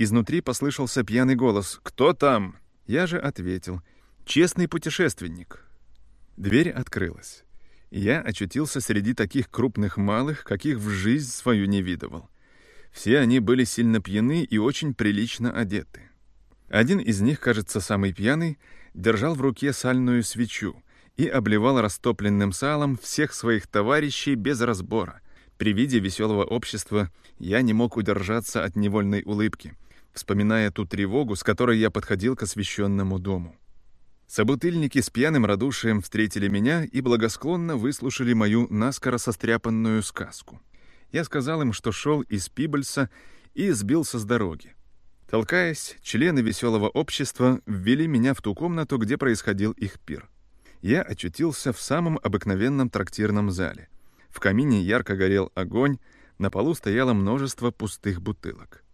Изнутри послышался пьяный голос «Кто там?». Я же ответил «Честный путешественник». Дверь открылась. Я очутился среди таких крупных малых, каких в жизнь свою не видывал. Все они были сильно пьяны и очень прилично одеты. Один из них, кажется, самый пьяный, держал в руке сальную свечу и обливал растопленным салом всех своих товарищей без разбора. При виде веселого общества я не мог удержаться от невольной улыбки, вспоминая ту тревогу, с которой я подходил к освященному дому. Собутыльники с пьяным радушием встретили меня и благосклонно выслушали мою наскоро состряпанную сказку. Я сказал им, что шел из Пибольса и сбился с дороги. Толкаясь, члены веселого общества ввели меня в ту комнату, где происходил их пир. Я очутился в самом обыкновенном трактирном зале. В камине ярко горел огонь, на полу стояло множество пустых бутылок.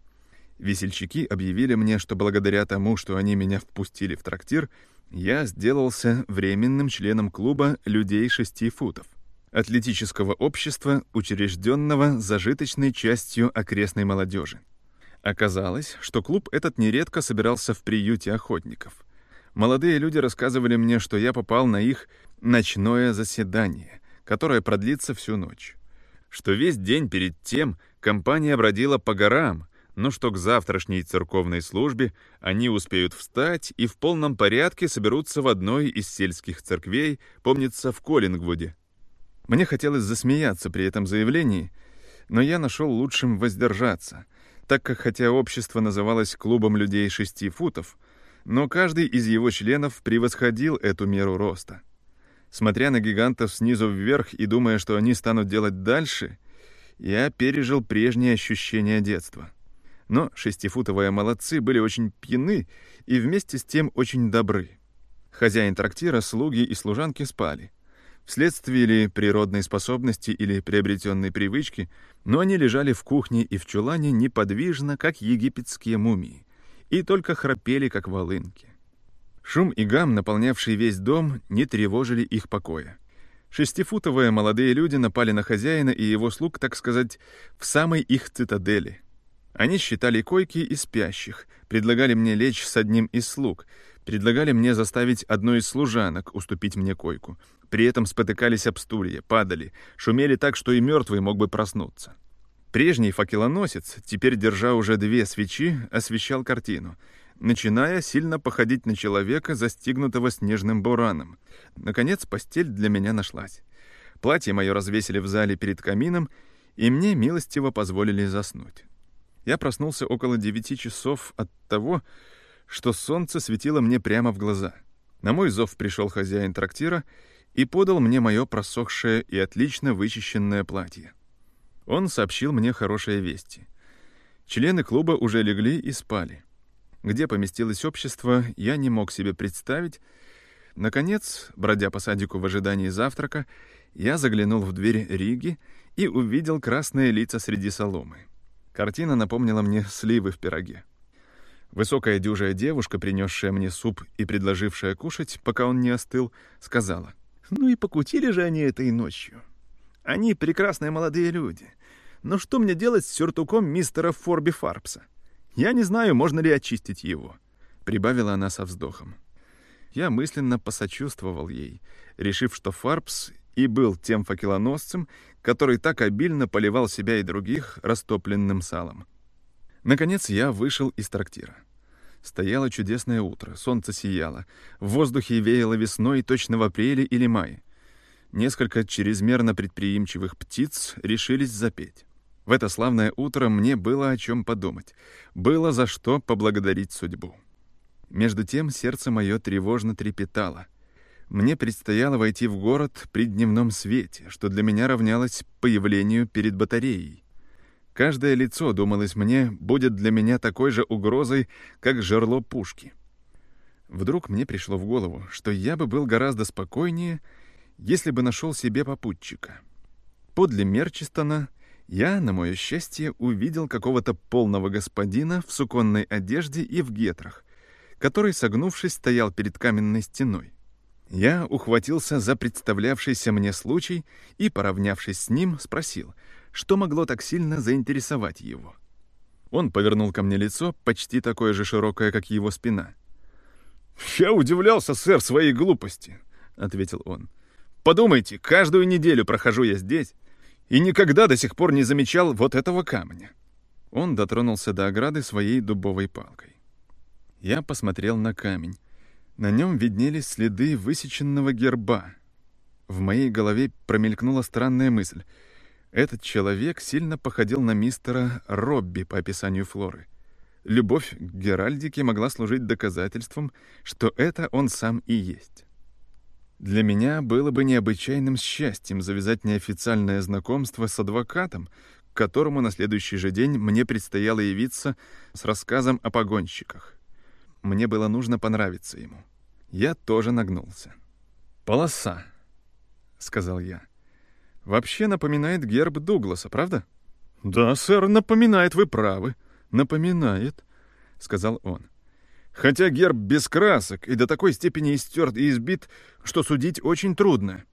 Весельчаки объявили мне, что благодаря тому, что они меня впустили в трактир, я сделался временным членом клуба людей шести футов, атлетического общества, учрежденного зажиточной частью окрестной молодежи. Оказалось, что клуб этот нередко собирался в приюте охотников. Молодые люди рассказывали мне, что я попал на их ночное заседание, которое продлится всю ночь. Что весь день перед тем компания бродила по горам, но что к завтрашней церковной службе они успеют встать и в полном порядке соберутся в одной из сельских церквей, помнится, в Коллингвуде. Мне хотелось засмеяться при этом заявлении, но я нашел лучшим воздержаться — так как хотя общество называлось клубом людей шести футов, но каждый из его членов превосходил эту меру роста. Смотря на гигантов снизу вверх и думая, что они станут делать дальше, я пережил прежние ощущения детства. Но шестифутовые молодцы были очень пьяны и вместе с тем очень добры. Хозяин трактира, слуги и служанки спали вследствие ли природной способности или приобретенной привычки, но они лежали в кухне и в чулане неподвижно, как египетские мумии, и только храпели, как волынки. Шум и гам, наполнявший весь дом, не тревожили их покоя. Шестифутовые молодые люди напали на хозяина и его слуг, так сказать, в самой их цитадели. Они считали койки и спящих, предлагали мне лечь с одним из слуг, предлагали мне заставить одну из служанок уступить мне койку, при этом спотыкались об стулья, падали, шумели так, что и мертвый мог бы проснуться. Прежний факелоносец, теперь держа уже две свечи, освещал картину, начиная сильно походить на человека, застигнутого снежным бураном. Наконец, постель для меня нашлась. Платье мое развесили в зале перед камином, и мне милостиво позволили заснуть. Я проснулся около девяти часов от того, что солнце светило мне прямо в глаза. На мой зов пришел хозяин трактира — и подал мне мое просохшее и отлично вычищенное платье. Он сообщил мне хорошие вести. Члены клуба уже легли и спали. Где поместилось общество, я не мог себе представить. Наконец, бродя по садику в ожидании завтрака, я заглянул в дверь Риги и увидел красные лица среди соломы. Картина напомнила мне сливы в пироге. Высокая дюжая девушка, принесшая мне суп и предложившая кушать, пока он не остыл, сказала — ну и покутили же они этой ночью. Они прекрасные молодые люди. Но что мне делать с сюртуком мистера Форби Фарпса? Я не знаю, можно ли очистить его», — прибавила она со вздохом. Я мысленно посочувствовал ей, решив, что Фарпс и был тем факелоносцем, который так обильно поливал себя и других растопленным салом. Наконец я вышел из трактира. Стояло чудесное утро, солнце сияло, в воздухе веяло весной точно в апреле или мае. Несколько чрезмерно предприимчивых птиц решились запеть. В это славное утро мне было о чем подумать, было за что поблагодарить судьбу. Между тем сердце мое тревожно трепетало. Мне предстояло войти в город при дневном свете, что для меня равнялось появлению перед батареей. Каждое лицо, думалось мне, будет для меня такой же угрозой, как жерло пушки. Вдруг мне пришло в голову, что я бы был гораздо спокойнее, если бы нашел себе попутчика. Подле Мерчистона я, на мое счастье, увидел какого-то полного господина в суконной одежде и в гетрах, который, согнувшись, стоял перед каменной стеной. Я ухватился за представлявшийся мне случай и, поравнявшись с ним, спросил — что могло так сильно заинтересовать его. Он повернул ко мне лицо, почти такое же широкое, как его спина. «Я удивлялся, сэр, своей глупости», — ответил он. «Подумайте, каждую неделю прохожу я здесь и никогда до сих пор не замечал вот этого камня». Он дотронулся до ограды своей дубовой палкой. Я посмотрел на камень. На нем виднелись следы высеченного герба. В моей голове промелькнула странная мысль. Этот человек сильно походил на мистера Робби по описанию Флоры. Любовь к Геральдике могла служить доказательством, что это он сам и есть. Для меня было бы необычайным счастьем завязать неофициальное знакомство с адвокатом, к которому на следующий же день мне предстояло явиться с рассказом о погонщиках. Мне было нужно понравиться ему. Я тоже нагнулся. «Полоса», — сказал я. «Вообще напоминает герб Дугласа, правда?» «Да, сэр, напоминает, вы правы. Напоминает», — сказал он. «Хотя герб без красок и до такой степени истерт и избит, что судить очень трудно.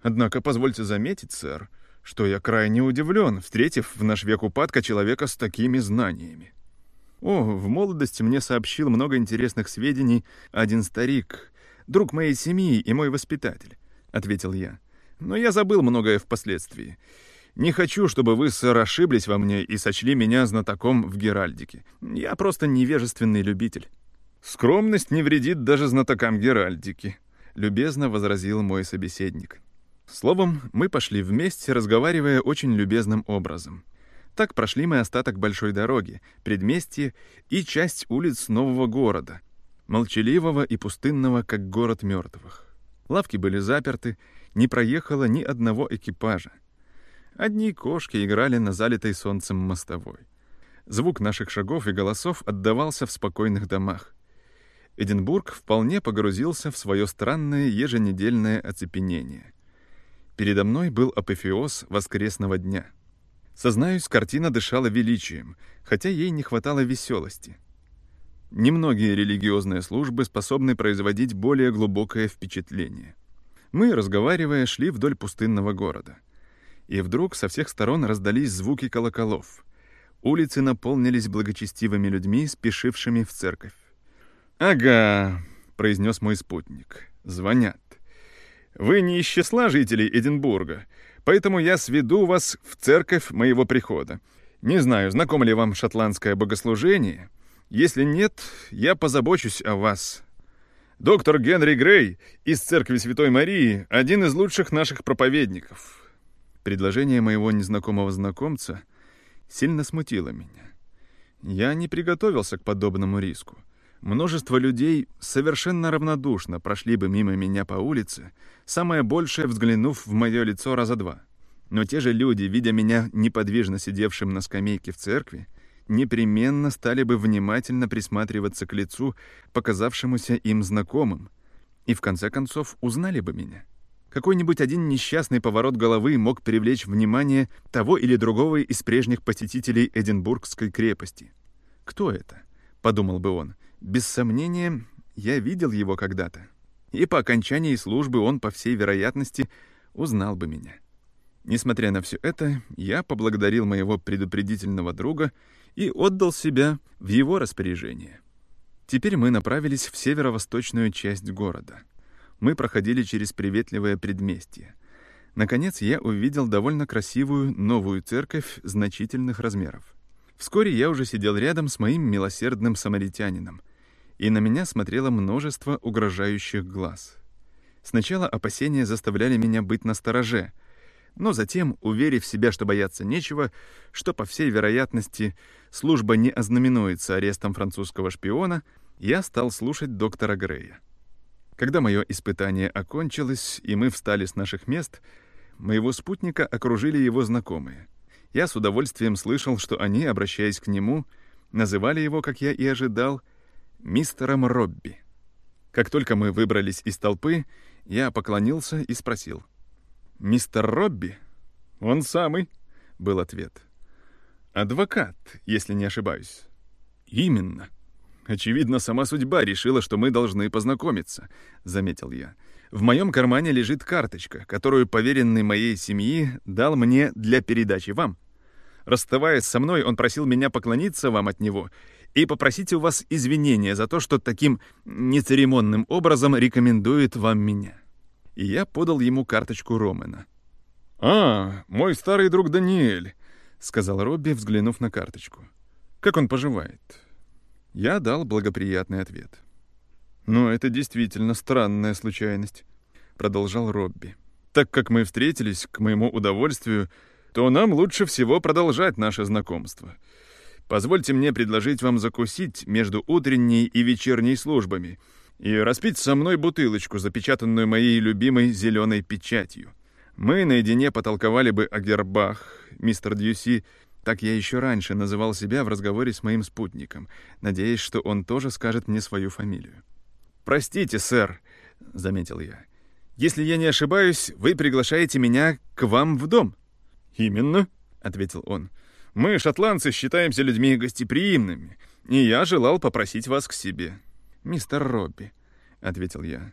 Однако позвольте заметить, сэр, — что я крайне удивлен, встретив в наш век упадка человека с такими знаниями. О, в молодости мне сообщил много интересных сведений один старик, друг моей семьи и мой воспитатель, — ответил я. Но я забыл многое впоследствии. Не хочу, чтобы вы, сэр, ошиблись во мне и сочли меня знатоком в Геральдике. Я просто невежественный любитель. Скромность не вредит даже знатокам Геральдики, — любезно возразил мой собеседник. Словом, мы пошли вместе, разговаривая очень любезным образом. Так прошли мы остаток большой дороги, предместье и часть улиц нового города, молчаливого и пустынного, как город мертвых. Лавки были заперты, не проехало ни одного экипажа. Одни кошки играли на залитой солнцем мостовой. Звук наших шагов и голосов отдавался в спокойных домах. Эдинбург вполне погрузился в свое странное еженедельное оцепенение — Передо мной был апофеоз воскресного дня. Сознаюсь, картина дышала величием, хотя ей не хватало веселости. Немногие религиозные службы способны производить более глубокое впечатление. Мы, разговаривая, шли вдоль пустынного города. И вдруг со всех сторон раздались звуки колоколов. Улицы наполнились благочестивыми людьми, спешившими в церковь. «Ага», — произнес мой спутник, — «звонят». Вы не из числа жителей Эдинбурга, поэтому я сведу вас в церковь моего прихода. Не знаю, знакомо ли вам шотландское богослужение. Если нет, я позабочусь о вас. Доктор Генри Грей из церкви Святой Марии — один из лучших наших проповедников. Предложение моего незнакомого знакомца сильно смутило меня. Я не приготовился к подобному риску. Множество людей совершенно равнодушно прошли бы мимо меня по улице, самое большее взглянув в мое лицо раза два. Но те же люди, видя меня неподвижно сидевшим на скамейке в церкви, непременно стали бы внимательно присматриваться к лицу, показавшемуся им знакомым, и в конце концов узнали бы меня. Какой-нибудь один несчастный поворот головы мог привлечь внимание того или другого из прежних посетителей Эдинбургской крепости. «Кто это?» — подумал бы он. Без сомнения, я видел его когда-то. И по окончании службы он, по всей вероятности, узнал бы меня. Несмотря на все это, я поблагодарил моего предупредительного друга и отдал себя в его распоряжение. Теперь мы направились в северо-восточную часть города. Мы проходили через приветливое предместье. Наконец я увидел довольно красивую новую церковь значительных размеров. Вскоре я уже сидел рядом с моим милосердным самаритянином, и на меня смотрело множество угрожающих глаз. Сначала опасения заставляли меня быть настороже, но затем, уверив себя, что бояться нечего, что, по всей вероятности, служба не ознаменуется арестом французского шпиона, я стал слушать доктора Грея. Когда мое испытание окончилось, и мы встали с наших мест, моего спутника окружили его знакомые. Я с удовольствием слышал, что они, обращаясь к нему, называли его, как я и ожидал, мистером Робби. Как только мы выбрались из толпы, я поклонился и спросил. «Мистер Робби?» «Он самый», — был ответ. «Адвокат, если не ошибаюсь». «Именно. Очевидно, сама судьба решила, что мы должны познакомиться», — заметил я. «В моем кармане лежит карточка, которую поверенный моей семьи дал мне для передачи вам. Расставаясь со мной, он просил меня поклониться вам от него и попросить у вас извинения за то, что таким нецеремонным образом рекомендует вам меня. И я подал ему карточку Ромена. «А, мой старый друг Даниэль», — сказал Робби, взглянув на карточку. «Как он поживает?» Я дал благоприятный ответ. «Ну, это действительно странная случайность», — продолжал Робби. «Так как мы встретились, к моему удовольствию, то нам лучше всего продолжать наше знакомство. Позвольте мне предложить вам закусить между утренней и вечерней службами и распить со мной бутылочку, запечатанную моей любимой зеленой печатью. Мы наедине потолковали бы о гербах, мистер Дьюси, так я еще раньше называл себя в разговоре с моим спутником, надеясь, что он тоже скажет мне свою фамилию. «Простите, сэр», — заметил я. «Если я не ошибаюсь, вы приглашаете меня к вам в дом». «Именно», — ответил он. «Мы, шотландцы, считаемся людьми гостеприимными, и я желал попросить вас к себе». «Мистер Робби», — ответил я.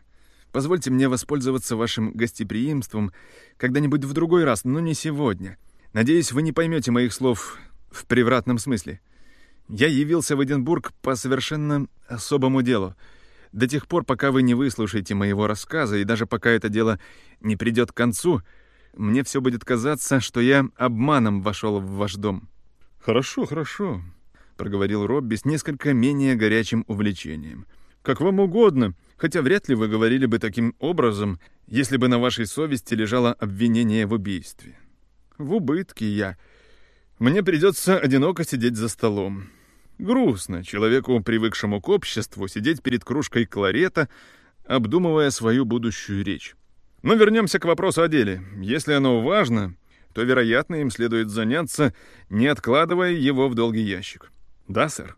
«Позвольте мне воспользоваться вашим гостеприимством когда-нибудь в другой раз, но не сегодня. Надеюсь, вы не поймете моих слов в превратном смысле. Я явился в Эдинбург по совершенно особому делу. До тех пор, пока вы не выслушаете моего рассказа, и даже пока это дело не придет к концу, мне все будет казаться, что я обманом вошел в ваш дом». «Хорошо, хорошо», — проговорил Робби с несколько менее горячим увлечением. «Как вам угодно, хотя вряд ли вы говорили бы таким образом, если бы на вашей совести лежало обвинение в убийстве. В убытке я. Мне придется одиноко сидеть за столом. Грустно человеку, привыкшему к обществу, сидеть перед кружкой кларета, обдумывая свою будущую речь. Но вернемся к вопросу о деле. Если оно важно, то, вероятно, им следует заняться, не откладывая его в долгий ящик. Да, сэр?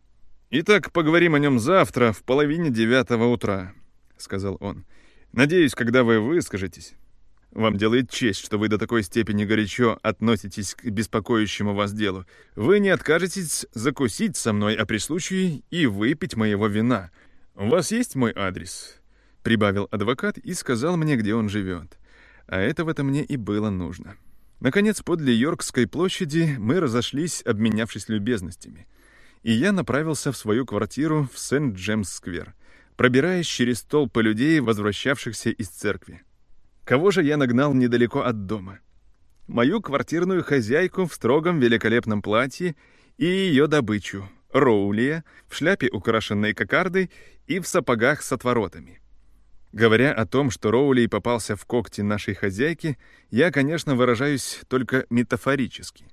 Итак, поговорим о нем завтра в половине девятого утра, — сказал он. Надеюсь, когда вы выскажетесь, вам делает честь, что вы до такой степени горячо относитесь к беспокоящему вас делу. Вы не откажетесь закусить со мной, а при случае и выпить моего вина. У вас есть мой адрес?» Прибавил адвокат и сказал мне, где он живет. А этого-то мне и было нужно. Наконец, подле Йоркской площади мы разошлись, обменявшись любезностями. И я направился в свою квартиру в Сент-Джемс-сквер, пробираясь через толпы людей, возвращавшихся из церкви. Кого же я нагнал недалеко от дома? Мою квартирную хозяйку в строгом великолепном платье и ее добычу, Роулия, в шляпе, украшенной кокардой, и в сапогах с отворотами. Говоря о том, что Роулей попался в когти нашей хозяйки, я, конечно, выражаюсь только метафорически.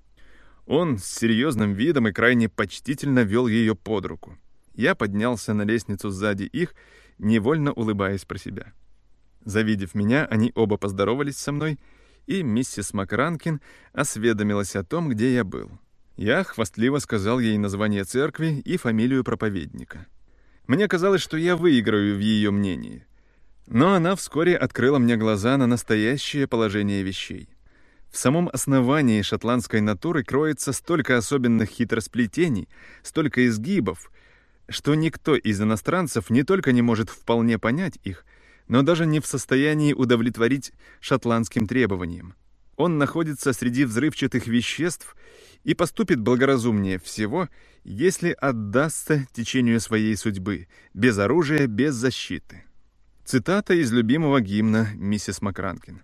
Он с серьезным видом и крайне почтительно вел ее под руку. Я поднялся на лестницу сзади их, невольно улыбаясь про себя. Завидев меня, они оба поздоровались со мной, и миссис Макранкин осведомилась о том, где я был. Я хвастливо сказал ей название церкви и фамилию проповедника. Мне казалось, что я выиграю в ее мнении. Но она вскоре открыла мне глаза на настоящее положение вещей. В самом основании шотландской натуры кроется столько особенных хитросплетений, столько изгибов, что никто из иностранцев не только не может вполне понять их — но даже не в состоянии удовлетворить шотландским требованиям. Он находится среди взрывчатых веществ и поступит благоразумнее всего, если отдастся течению своей судьбы, без оружия, без защиты. Цитата из любимого гимна миссис Макранкин.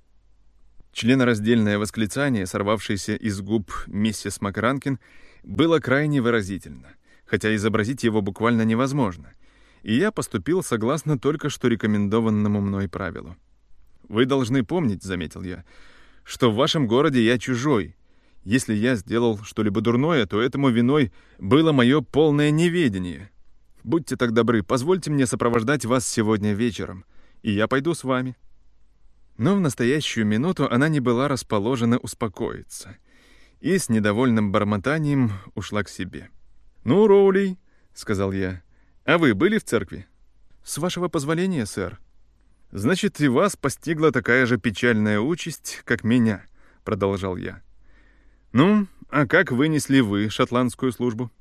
Членораздельное восклицание, сорвавшееся из губ миссис Макранкин, было крайне выразительно, хотя изобразить его буквально невозможно — и я поступил согласно только что рекомендованному мной правилу. «Вы должны помнить», — заметил я, — «что в вашем городе я чужой. Если я сделал что-либо дурное, то этому виной было мое полное неведение. Будьте так добры, позвольте мне сопровождать вас сегодня вечером, и я пойду с вами». Но в настоящую минуту она не была расположена успокоиться и с недовольным бормотанием ушла к себе. «Ну, Роули», — сказал я, — а вы были в церкви? С вашего позволения, сэр. Значит, и вас постигла такая же печальная участь, как меня, продолжал я. Ну, а как вынесли вы шотландскую службу?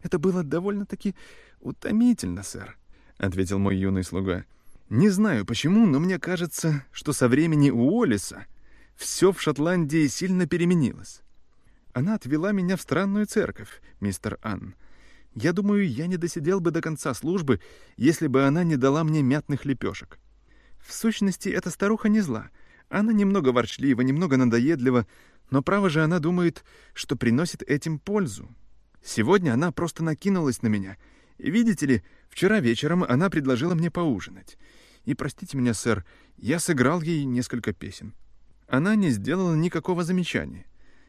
Это было довольно-таки утомительно, сэр, ответил мой юный слуга. Не знаю почему, но мне кажется, что со времени Уоллеса все в Шотландии сильно переменилось. она отвела меня в странную церковь, мистер Анн. Я думаю, я не досидел бы до конца службы, если бы она не дала мне мятных лепешек. В сущности, эта старуха не зла. Она немного ворчлива, немного надоедлива, но право же она думает, что приносит этим пользу. Сегодня она просто накинулась на меня. Видите ли, вчера вечером она предложила мне поужинать. И простите меня, сэр, я сыграл ей несколько песен. Она не сделала никакого замечания.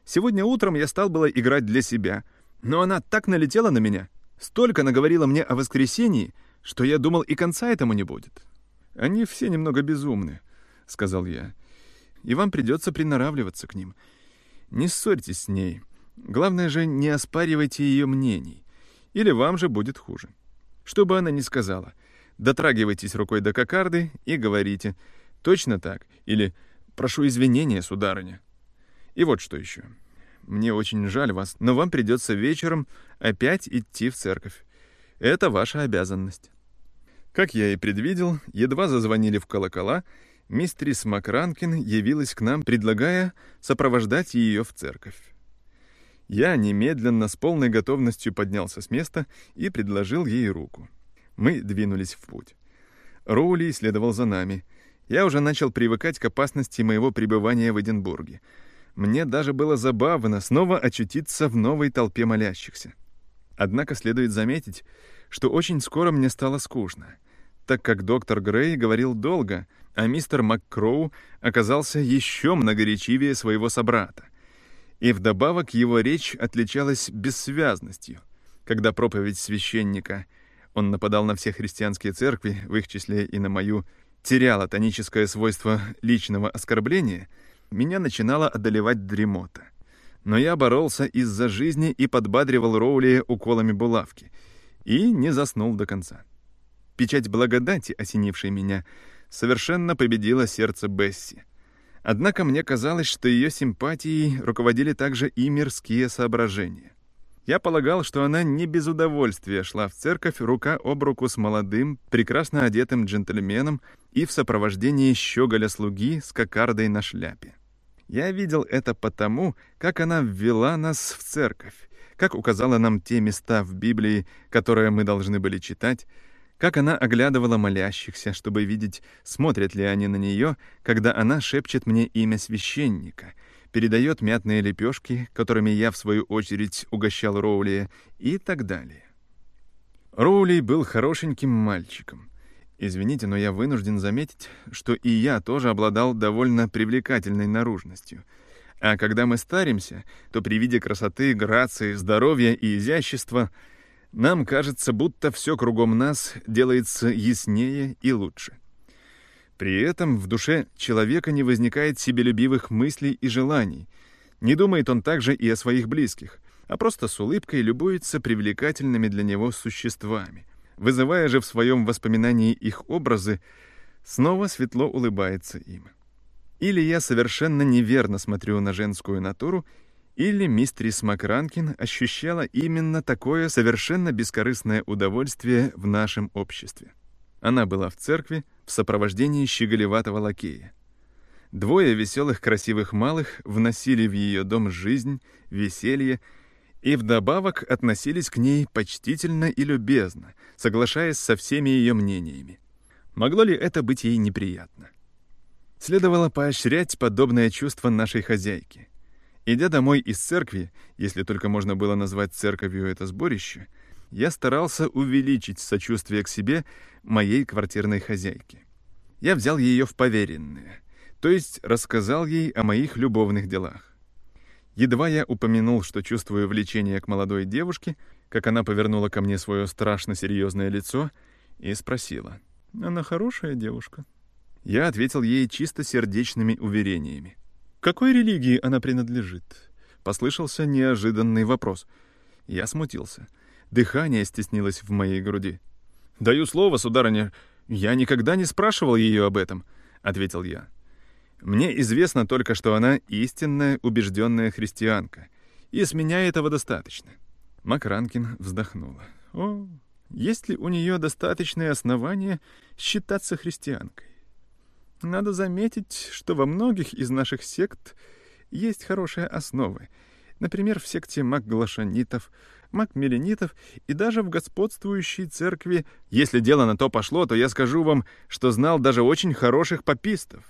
Сегодня утром я стал было играть для себя, но она так налетела на меня, столько наговорила мне о воскресении, что я думал, и конца этому не будет. Они все немного безумны, — сказал я, — и вам придется приноравливаться к ним. Не ссорьтесь с ней. Главное же, не оспаривайте ее мнений, или вам же будет хуже. Что бы она ни сказала, дотрагивайтесь рукой до кокарды и говорите «точно так» или «прошу извинения, сударыня». И вот что еще. Мне очень жаль вас, но вам придется вечером опять идти в церковь. Это ваша обязанность. Как я и предвидел, едва зазвонили в колокола, мистерис Макранкин явилась к нам, предлагая сопровождать ее в церковь. Я немедленно с полной готовностью поднялся с места и предложил ей руку. Мы двинулись в путь. Роули следовал за нами. Я уже начал привыкать к опасности моего пребывания в Эдинбурге. Мне даже было забавно снова очутиться в новой толпе молящихся. Однако следует заметить, что очень скоро мне стало скучно, так как доктор Грей говорил долго, а мистер МакКроу оказался еще многоречивее своего собрата. И вдобавок его речь отличалась бессвязностью. Когда проповедь священника он нападал на все христианские церкви, в их числе и на мою, теряла тоническое свойство личного оскорбления, меня начинала одолевать дремота. Но я боролся из-за жизни и подбадривал Роули уколами булавки — и не заснул до конца. Печать благодати, осенившей меня, совершенно победила сердце Бесси. Однако мне казалось, что ее симпатией руководили также и мирские соображения. Я полагал, что она не без удовольствия шла в церковь рука об руку с молодым, прекрасно одетым джентльменом и в сопровождении щеголя-слуги с кокардой на шляпе. Я видел это потому, как она ввела нас в церковь, как указала нам те места в Библии, которые мы должны были читать, как она оглядывала молящихся, чтобы видеть, смотрят ли они на нее, когда она шепчет мне имя священника, передает мятные лепешки, которыми я, в свою очередь, угощал Роули, и так далее. Роули был хорошеньким мальчиком. Извините, но я вынужден заметить, что и я тоже обладал довольно привлекательной наружностью — а когда мы старимся, то при виде красоты, грации, здоровья и изящества нам кажется, будто все кругом нас делается яснее и лучше. При этом в душе человека не возникает себелюбивых мыслей и желаний. Не думает он также и о своих близких, а просто с улыбкой любуется привлекательными для него существами. Вызывая же в своем воспоминании их образы, снова светло улыбается им. Или я совершенно неверно смотрю на женскую натуру, или мистерис Макранкин ощущала именно такое совершенно бескорыстное удовольствие в нашем обществе. Она была в церкви в сопровождении щеголеватого лакея. Двое веселых красивых малых вносили в ее дом жизнь, веселье и вдобавок относились к ней почтительно и любезно, соглашаясь со всеми ее мнениями. Могло ли это быть ей неприятно? Следовало поощрять подобное чувство нашей хозяйки. Идя домой из церкви, если только можно было назвать церковью это сборище, я старался увеличить сочувствие к себе моей квартирной хозяйки. Я взял ее в поверенные, то есть рассказал ей о моих любовных делах. Едва я упомянул, что чувствую влечение к молодой девушке, как она повернула ко мне свое страшно серьезное лицо и спросила. «Она хорошая девушка?» Я ответил ей чисто сердечными уверениями. «Какой религии она принадлежит?» Послышался неожиданный вопрос. Я смутился. Дыхание стеснилось в моей груди. «Даю слово, сударыня, я никогда не спрашивал ее об этом», — ответил я. «Мне известно только, что она истинная убежденная христианка, и с меня этого достаточно». Макранкин вздохнула. «О, есть ли у нее достаточные основания считаться христианкой? Надо заметить, что во многих из наших сект есть хорошие основы. Например, в секте Макглашанитов, Макмеленитов и даже в господствующей церкви. Если дело на то пошло, то я скажу вам, что знал даже очень хороших попистов.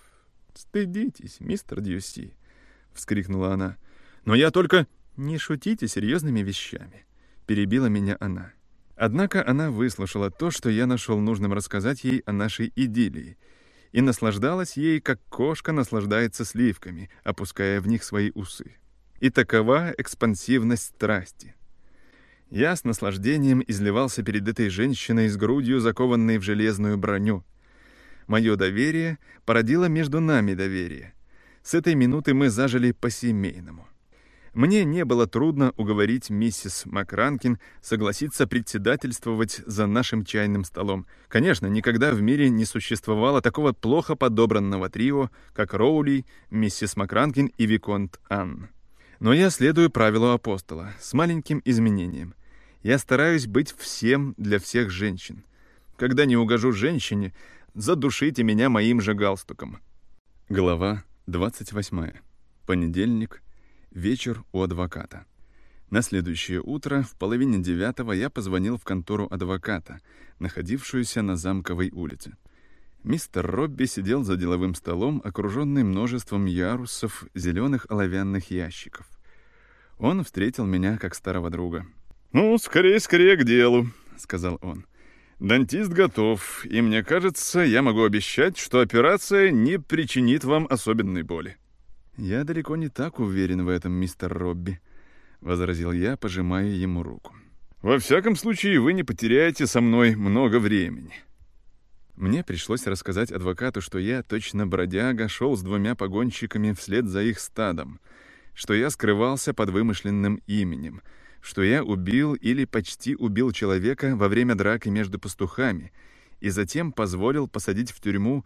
«Стыдитесь, мистер Дьюси», — вскрикнула она. «Но я только...» «Не шутите серьезными вещами», — перебила меня она. Однако она выслушала то, что я нашел нужным рассказать ей о нашей идиллии, и наслаждалась ей, как кошка наслаждается сливками, опуская в них свои усы. И такова экспансивность страсти. Я с наслаждением изливался перед этой женщиной с грудью, закованной в железную броню. Мое доверие породило между нами доверие. С этой минуты мы зажили по-семейному. Мне не было трудно уговорить миссис Макранкин согласиться председательствовать за нашим чайным столом. Конечно, никогда в мире не существовало такого плохо подобранного трио, как Роули, миссис Макранкин и Виконт Анн. Но я следую правилу апостола с маленьким изменением. Я стараюсь быть всем для всех женщин. Когда не угожу женщине, задушите меня моим же галстуком. Глава 28. Понедельник. Вечер у адвоката. На следующее утро в половине девятого я позвонил в контору адвоката, находившуюся на Замковой улице. Мистер Робби сидел за деловым столом, окруженный множеством ярусов зеленых оловянных ящиков. Он встретил меня как старого друга. «Ну, скорее, скорее к делу», — сказал он. «Дантист готов, и мне кажется, я могу обещать, что операция не причинит вам особенной боли». «Я далеко не так уверен в этом, мистер Робби», — возразил я, пожимая ему руку. «Во всяком случае, вы не потеряете со мной много времени». Мне пришлось рассказать адвокату, что я, точно бродяга, шел с двумя погонщиками вслед за их стадом, что я скрывался под вымышленным именем — что я убил или почти убил человека во время драки между пастухами и затем позволил посадить в тюрьму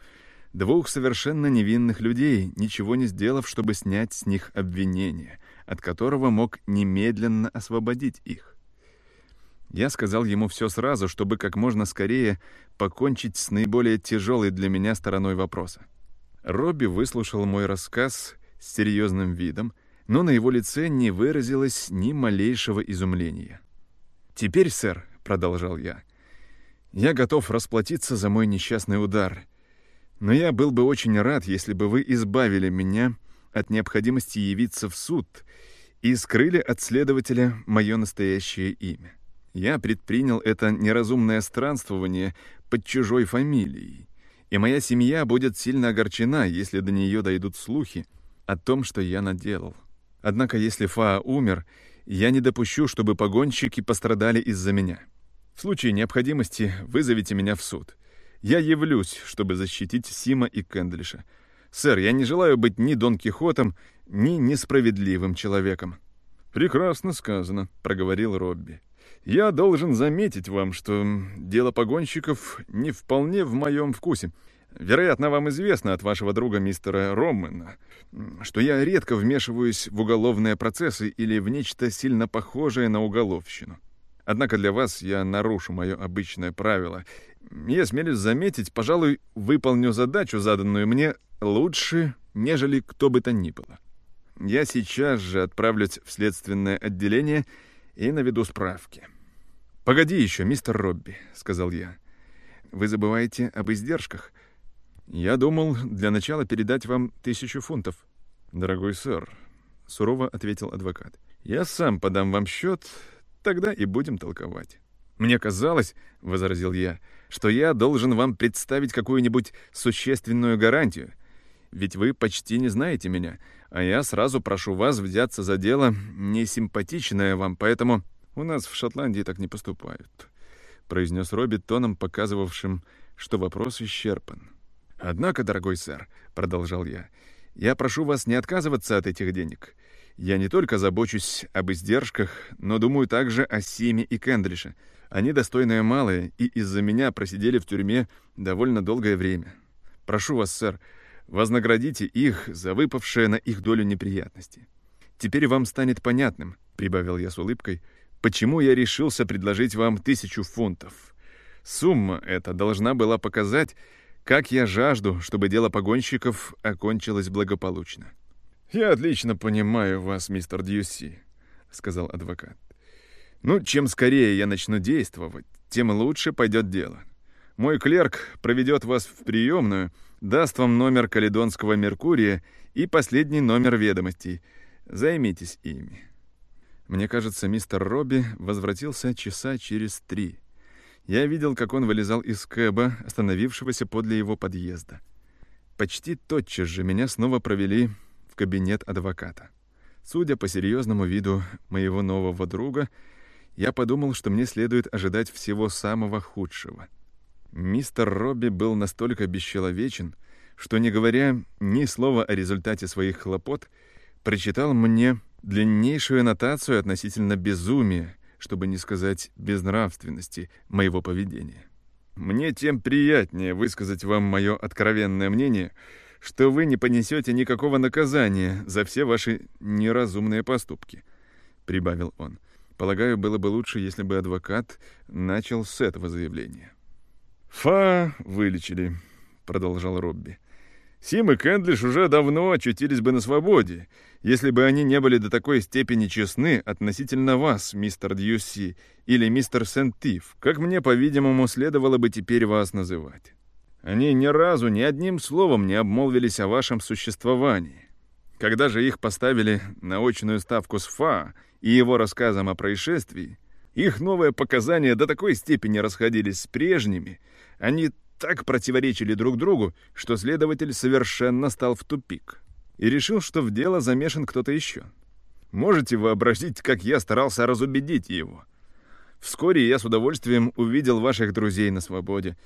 двух совершенно невинных людей, ничего не сделав, чтобы снять с них обвинение, от которого мог немедленно освободить их. Я сказал ему все сразу, чтобы как можно скорее покончить с наиболее тяжелой для меня стороной вопроса. Робби выслушал мой рассказ с серьезным видом, но на его лице не выразилось ни малейшего изумления. «Теперь, сэр», — продолжал я, — «я готов расплатиться за мой несчастный удар, но я был бы очень рад, если бы вы избавили меня от необходимости явиться в суд и скрыли от следователя мое настоящее имя. Я предпринял это неразумное странствование под чужой фамилией, и моя семья будет сильно огорчена, если до нее дойдут слухи о том, что я наделал. Однако если Фаа умер, я не допущу, чтобы погонщики пострадали из-за меня. В случае необходимости вызовите меня в суд. Я явлюсь, чтобы защитить Сима и Кендлиша. Сэр, я не желаю быть ни Дон Кихотом, ни несправедливым человеком». «Прекрасно сказано», — проговорил Робби. «Я должен заметить вам, что дело погонщиков не вполне в моем вкусе. Вероятно, вам известно от вашего друга мистера Роммана, что я редко вмешиваюсь в уголовные процессы или в нечто сильно похожее на уголовщину. Однако для вас я нарушу мое обычное правило. Я смелюсь заметить, пожалуй, выполню задачу, заданную мне, лучше, нежели кто бы то ни было. Я сейчас же отправлюсь в следственное отделение и наведу справки. «Погоди еще, мистер Робби», — сказал я. «Вы забываете об издержках». «Я думал для начала передать вам тысячу фунтов». «Дорогой сэр», — сурово ответил адвокат, — «я сам подам вам счет, тогда и будем толковать». «Мне казалось», — возразил я, — «что я должен вам представить какую-нибудь существенную гарантию. Ведь вы почти не знаете меня, а я сразу прошу вас взяться за дело, несимпатичное вам, поэтому у нас в Шотландии так не поступают», — произнес Робби тоном, показывавшим, что вопрос исчерпан. «Однако, дорогой сэр», — продолжал я, — «я прошу вас не отказываться от этих денег. Я не только забочусь об издержках, но думаю также о Симе и Кендрише. Они достойные малые и из-за меня просидели в тюрьме довольно долгое время. Прошу вас, сэр, вознаградите их за выпавшие на их долю неприятности. Теперь вам станет понятным, — прибавил я с улыбкой, — почему я решился предложить вам тысячу фунтов. Сумма эта должна была показать, как я жажду, чтобы дело погонщиков окончилось благополучно. «Я отлично понимаю вас, мистер Дьюси», сказал адвокат. «Ну, чем скорее я начну действовать, тем лучше пойдет дело. Мой клерк проведет вас в приемную, даст вам номер Каледонского Меркурия и последний номер ведомостей. Займитесь ими». Мне кажется, мистер Робби возвратился часа через три. Я видел, как он вылезал из кэба, остановившегося подле его подъезда. Почти тотчас же меня снова провели в кабинет адвоката. Судя по серьезному виду моего нового друга, я подумал, что мне следует ожидать всего самого худшего. Мистер Робби был настолько бесчеловечен, что, не говоря ни слова о результате своих хлопот, прочитал мне длиннейшую аннотацию относительно безумия, чтобы не сказать безнравственности моего поведения. Мне тем приятнее высказать вам мое откровенное мнение, что вы не понесете никакого наказания за все ваши неразумные поступки», — прибавил он. «Полагаю, было бы лучше, если бы адвокат начал с этого заявления». «Фа вылечили», — продолжал Робби. «Сим и Кэндлиш уже давно очутились бы на свободе, если бы они не были до такой степени честны относительно вас, мистер Дьюси, или мистер Сент-Тиф, как мне, по-видимому, следовало бы теперь вас называть. Они ни разу, ни одним словом не обмолвились о вашем существовании. Когда же их поставили на очную ставку с Фа и его рассказом о происшествии, их новые показания до такой степени расходились с прежними, они так противоречили друг другу, что следователь совершенно стал в тупик и решил, что в дело замешан кто-то еще. Можете вообразить, как я старался разубедить его. Вскоре я с удовольствием увидел ваших друзей на свободе.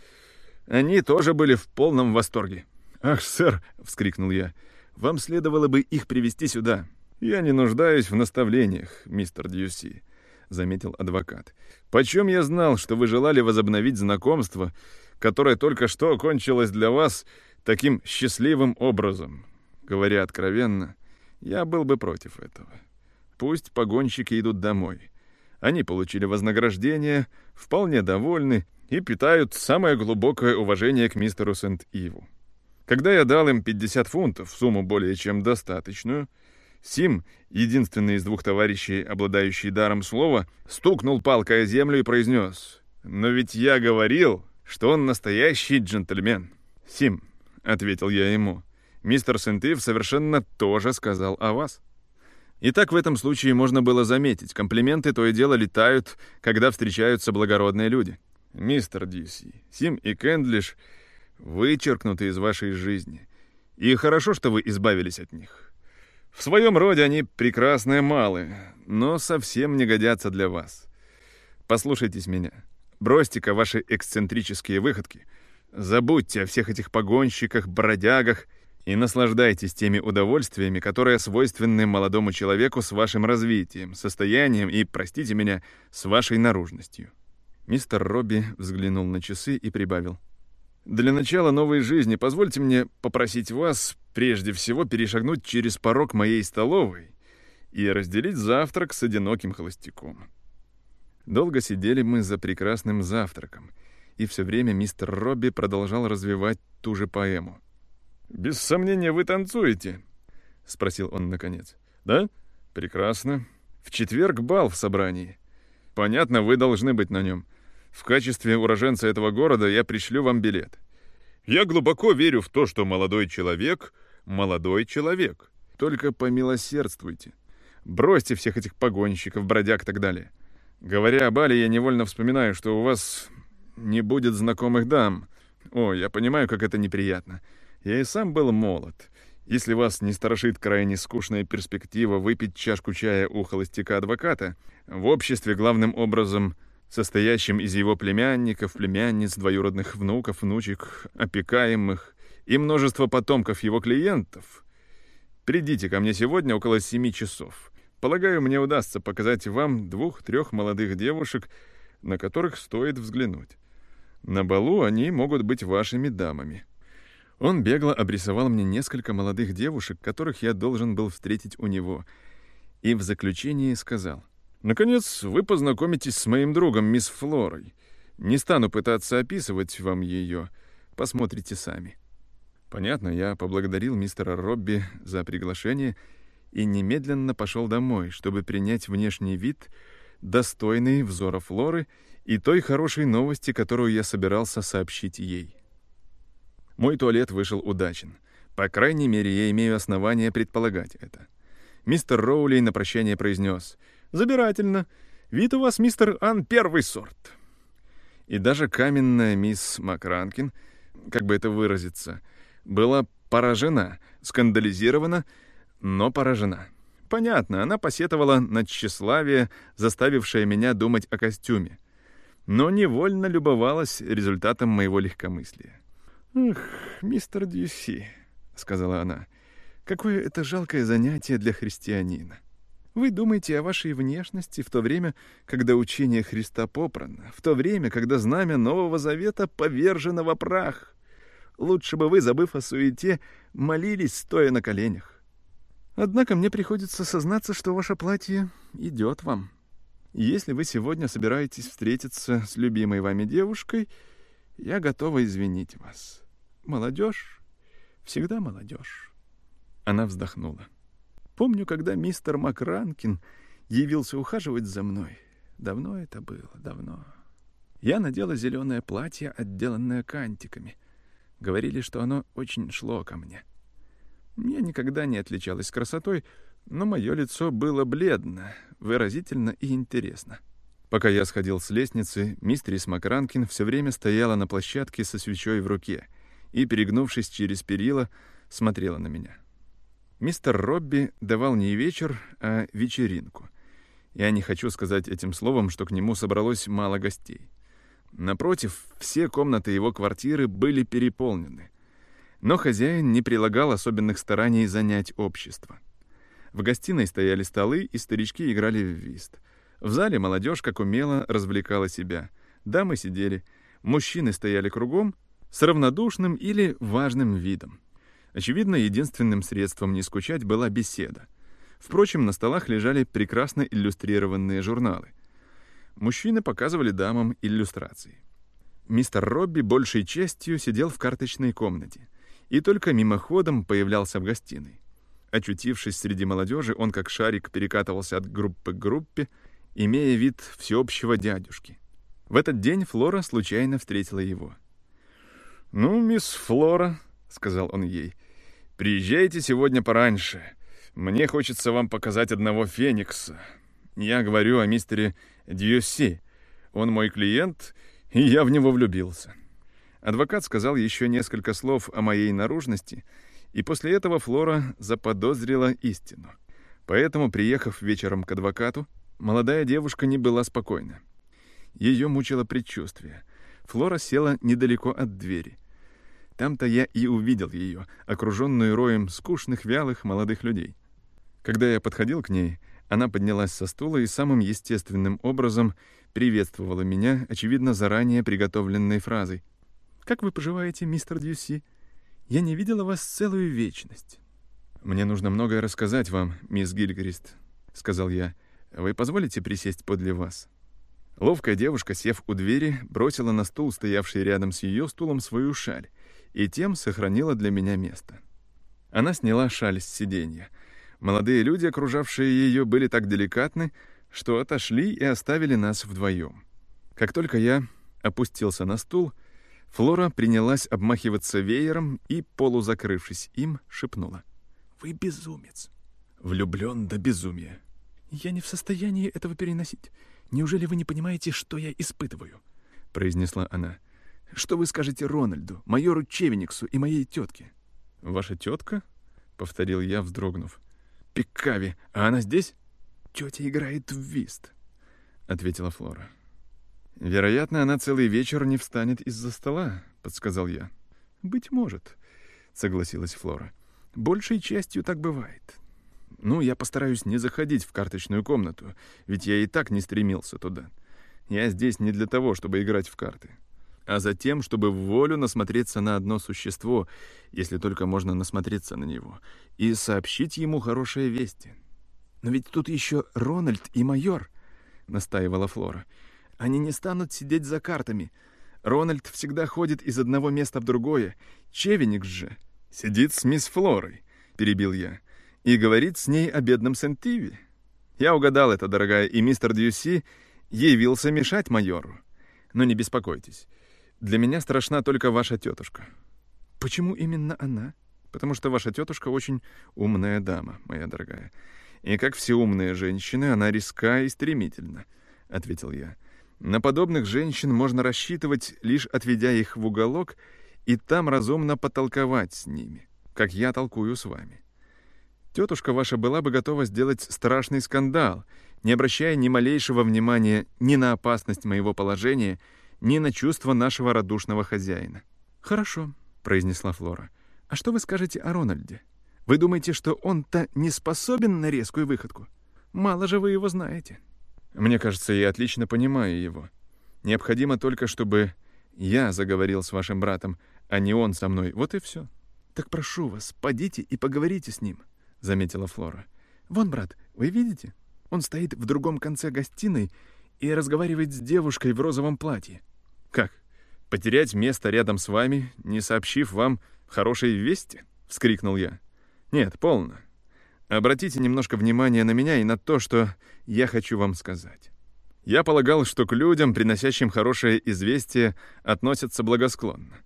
Они тоже были в полном восторге. «Ах, сэр!» — вскрикнул я. «Вам следовало бы их привести сюда». «Я не нуждаюсь в наставлениях, мистер Дьюси», — заметил адвокат. «Почем я знал, что вы желали возобновить знакомство, которое только что окончилось для вас таким счастливым образом? Говоря откровенно, я был бы против этого. Пусть погонщики идут домой. Они получили вознаграждение, вполне довольны и питают самое глубокое уважение к мистеру Сент-Иву. Когда я дал им 50 фунтов, сумму более чем достаточную, Сим, единственный из двух товарищей, обладающий даром слова, стукнул палкой о землю и произнес, «Но ведь я говорил, что он настоящий джентльмен». «Сим», — ответил я ему, Мистер Сентив совершенно тоже сказал о вас. Итак, в этом случае можно было заметить, комплименты то и дело летают, когда встречаются благородные люди. Мистер Диси, Сим и Кэндлиш вычеркнуты из вашей жизни. И хорошо, что вы избавились от них. В своем роде они прекрасные малые, но совсем не годятся для вас. Послушайтесь меня. Бросьте-ка ваши эксцентрические выходки. Забудьте о всех этих погонщиках, бродягах и наслаждайтесь теми удовольствиями, которые свойственны молодому человеку с вашим развитием, состоянием и, простите меня, с вашей наружностью». Мистер Робби взглянул на часы и прибавил. «Для начала новой жизни позвольте мне попросить вас прежде всего перешагнуть через порог моей столовой и разделить завтрак с одиноким холостяком». Долго сидели мы за прекрасным завтраком, и все время мистер Робби продолжал развивать ту же поэму. «Без сомнения, вы танцуете?» — спросил он наконец. «Да? Прекрасно. В четверг бал в собрании. Понятно, вы должны быть на нем. В качестве уроженца этого города я пришлю вам билет. Я глубоко верю в то, что молодой человек — молодой человек. Только помилосердствуйте. Бросьте всех этих погонщиков, бродяг и так далее. Говоря о бале, я невольно вспоминаю, что у вас не будет знакомых дам. О, я понимаю, как это неприятно. Я и сам был молод. Если вас не страшит крайне скучная перспектива выпить чашку чая у холостяка-адвоката, в обществе главным образом состоящим из его племянников, племянниц, двоюродных внуков, внучек, опекаемых и множества потомков его клиентов, придите ко мне сегодня около семи часов. Полагаю, мне удастся показать вам двух-трех молодых девушек, на которых стоит взглянуть. На балу они могут быть вашими дамами. Он бегло обрисовал мне несколько молодых девушек, которых я должен был встретить у него, и в заключении сказал, «Наконец, вы познакомитесь с моим другом, мисс Флорой. Не стану пытаться описывать вам ее, посмотрите сами». Понятно, я поблагодарил мистера Робби за приглашение и немедленно пошел домой, чтобы принять внешний вид, достойный взора Флоры и той хорошей новости, которую я собирался сообщить ей. Мой туалет вышел удачен. По крайней мере, я имею основания предполагать это. Мистер Роули на прощание произнес «Забирательно. Вид у вас, мистер Ан, первый сорт». И даже каменная мисс Макранкин, как бы это выразиться, была поражена, скандализирована, но поражена. Понятно, она посетовала на тщеславие, заставившее меня думать о костюме, но невольно любовалась результатом моего легкомыслия. «Эх, мистер Дьюси», — сказала она, — «какое это жалкое занятие для христианина. Вы думаете о вашей внешности в то время, когда учение Христа попрано, в то время, когда знамя Нового Завета повержено во прах. Лучше бы вы, забыв о суете, молились, стоя на коленях. Однако мне приходится сознаться, что ваше платье идет вам. Если вы сегодня собираетесь встретиться с любимой вами девушкой, я готова извинить вас. Молодежь всегда молодежь. Она вздохнула. Помню, когда мистер Макранкин явился ухаживать за мной. Давно это было, давно. Я надела зеленое платье, отделанное кантиками. Говорили, что оно очень шло ко мне. — я никогда не отличалась красотой, но мое лицо было бледно, выразительно и интересно. Пока я сходил с лестницы, мистерис Макранкин все время стояла на площадке со свечой в руке и, перегнувшись через перила, смотрела на меня. Мистер Робби давал не вечер, а вечеринку. Я не хочу сказать этим словом, что к нему собралось мало гостей. Напротив, все комнаты его квартиры были переполнены — но хозяин не прилагал особенных стараний занять общество. В гостиной стояли столы, и старички играли в вист. В зале молодежь, как умело, развлекала себя. Дамы сидели, мужчины стояли кругом с равнодушным или важным видом. Очевидно, единственным средством не скучать была беседа. Впрочем, на столах лежали прекрасно иллюстрированные журналы. Мужчины показывали дамам иллюстрации. Мистер Робби большей частью сидел в карточной комнате — и только мимоходом появлялся в гостиной. Очутившись среди молодежи, он как шарик перекатывался от группы к группе, имея вид всеобщего дядюшки. В этот день Флора случайно встретила его. «Ну, мисс Флора», — сказал он ей, — «приезжайте сегодня пораньше. Мне хочется вам показать одного феникса. Я говорю о мистере Дьюси. Он мой клиент, и я в него влюбился». Адвокат сказал еще несколько слов о моей наружности, и после этого Флора заподозрила истину. Поэтому, приехав вечером к адвокату, молодая девушка не была спокойна. Ее мучило предчувствие. Флора села недалеко от двери. Там-то я и увидел ее, окруженную роем скучных, вялых молодых людей. Когда я подходил к ней, она поднялась со стула и самым естественным образом приветствовала меня, очевидно, заранее приготовленной фразой — как вы поживаете, мистер Дьюси? Я не видела вас целую вечность». «Мне нужно многое рассказать вам, мисс Гильгрист», — сказал я. «Вы позволите присесть подле вас?» Ловкая девушка, сев у двери, бросила на стул, стоявший рядом с ее стулом, свою шаль, и тем сохранила для меня место. Она сняла шаль с сиденья. Молодые люди, окружавшие ее, были так деликатны, что отошли и оставили нас вдвоем. Как только я опустился на стул — Флора принялась обмахиваться веером и, полузакрывшись им, шепнула. «Вы безумец! Влюблен до безумия!» «Я не в состоянии этого переносить. Неужели вы не понимаете, что я испытываю?» — произнесла она. «Что вы скажете Рональду, майору Чевениксу и моей тетке?» «Ваша тетка?» — повторил я, вздрогнув. «Пикави, а она здесь?» «Тетя играет в вист», — ответила Флора. «Вероятно, она целый вечер не встанет из-за стола», — подсказал я. «Быть может», — согласилась Флора. «Большей частью так бывает. Ну, я постараюсь не заходить в карточную комнату, ведь я и так не стремился туда. Я здесь не для того, чтобы играть в карты, а за тем, чтобы в волю насмотреться на одно существо, если только можно насмотреться на него, и сообщить ему хорошие вести. Но ведь тут еще Рональд и майор», — настаивала Флора. Они не станут сидеть за картами. Рональд всегда ходит из одного места в другое. Чевеник же. «Сидит с мисс Флорой», — перебил я. И говорит с ней о бедном Сент-Тиве. Я угадал это, дорогая, и мистер Дьюси явился мешать майору. Но не беспокойтесь. Для меня страшна только ваша тетушка. Почему именно она? Потому что ваша тетушка очень умная дама, моя дорогая. И как все умные женщины, она риска и стремительна, — ответил я. На подобных женщин можно рассчитывать, лишь отведя их в уголок и там разумно потолковать с ними, как я толкую с вами. Тетушка ваша была бы готова сделать страшный скандал, не обращая ни малейшего внимания ни на опасность моего положения, ни на чувства нашего радушного хозяина. «Хорошо», — произнесла Флора. «А что вы скажете о Рональде? Вы думаете, что он-то не способен на резкую выходку? Мало же вы его знаете». Мне кажется, я отлично понимаю его. Необходимо только, чтобы я заговорил с вашим братом, а не он со мной. Вот и все. Так прошу вас, подите и поговорите с ним, заметила Флора. Вон, брат, вы видите? Он стоит в другом конце гостиной и разговаривает с девушкой в розовом платье. Как? Потерять место рядом с вами, не сообщив вам хорошей вести? вскрикнул я. Нет, полно. Обратите немножко внимания на меня и на то, что я хочу вам сказать. Я полагал, что к людям, приносящим хорошее известие, относятся благосклонно.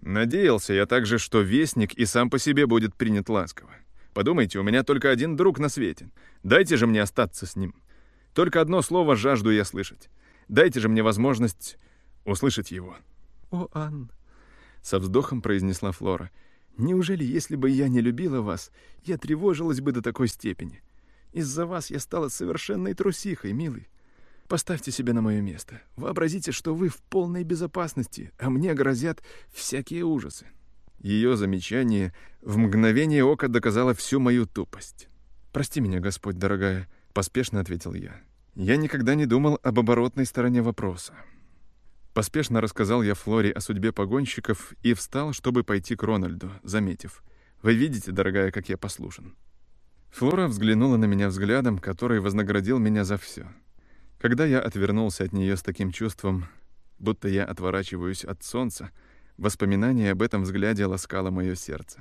Надеялся я также, что вестник и сам по себе будет принят ласково. Подумайте, у меня только один друг на свете. Дайте же мне остаться с ним. Только одно слово жажду я слышать. Дайте же мне возможность услышать его. «О, Анн!» — со вздохом произнесла Флора — Неужели, если бы я не любила вас, я тревожилась бы до такой степени? Из-за вас я стала совершенной трусихой, милый. Поставьте себя на мое место. Вообразите, что вы в полной безопасности, а мне грозят всякие ужасы». Ее замечание в мгновение ока доказало всю мою тупость. «Прости меня, Господь, дорогая», — поспешно ответил я. «Я никогда не думал об оборотной стороне вопроса. Поспешно рассказал я Флоре о судьбе погонщиков и встал, чтобы пойти к Рональду, заметив. «Вы видите, дорогая, как я послушен». Флора взглянула на меня взглядом, который вознаградил меня за все. Когда я отвернулся от нее с таким чувством, будто я отворачиваюсь от солнца, воспоминание об этом взгляде ласкало мое сердце.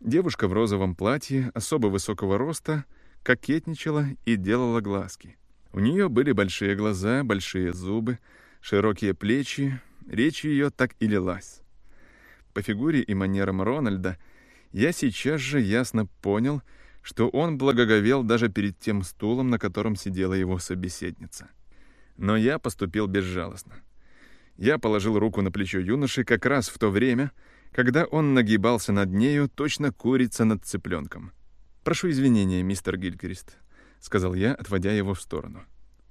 Девушка в розовом платье, особо высокого роста, кокетничала и делала глазки. У нее были большие глаза, большие зубы, широкие плечи, речь ее так и лилась. По фигуре и манерам Рональда я сейчас же ясно понял, что он благоговел даже перед тем стулом, на котором сидела его собеседница. Но я поступил безжалостно. Я положил руку на плечо юноши как раз в то время, когда он нагибался над нею, точно курица над цыпленком. «Прошу извинения, мистер Гилькрист», — сказал я, отводя его в сторону.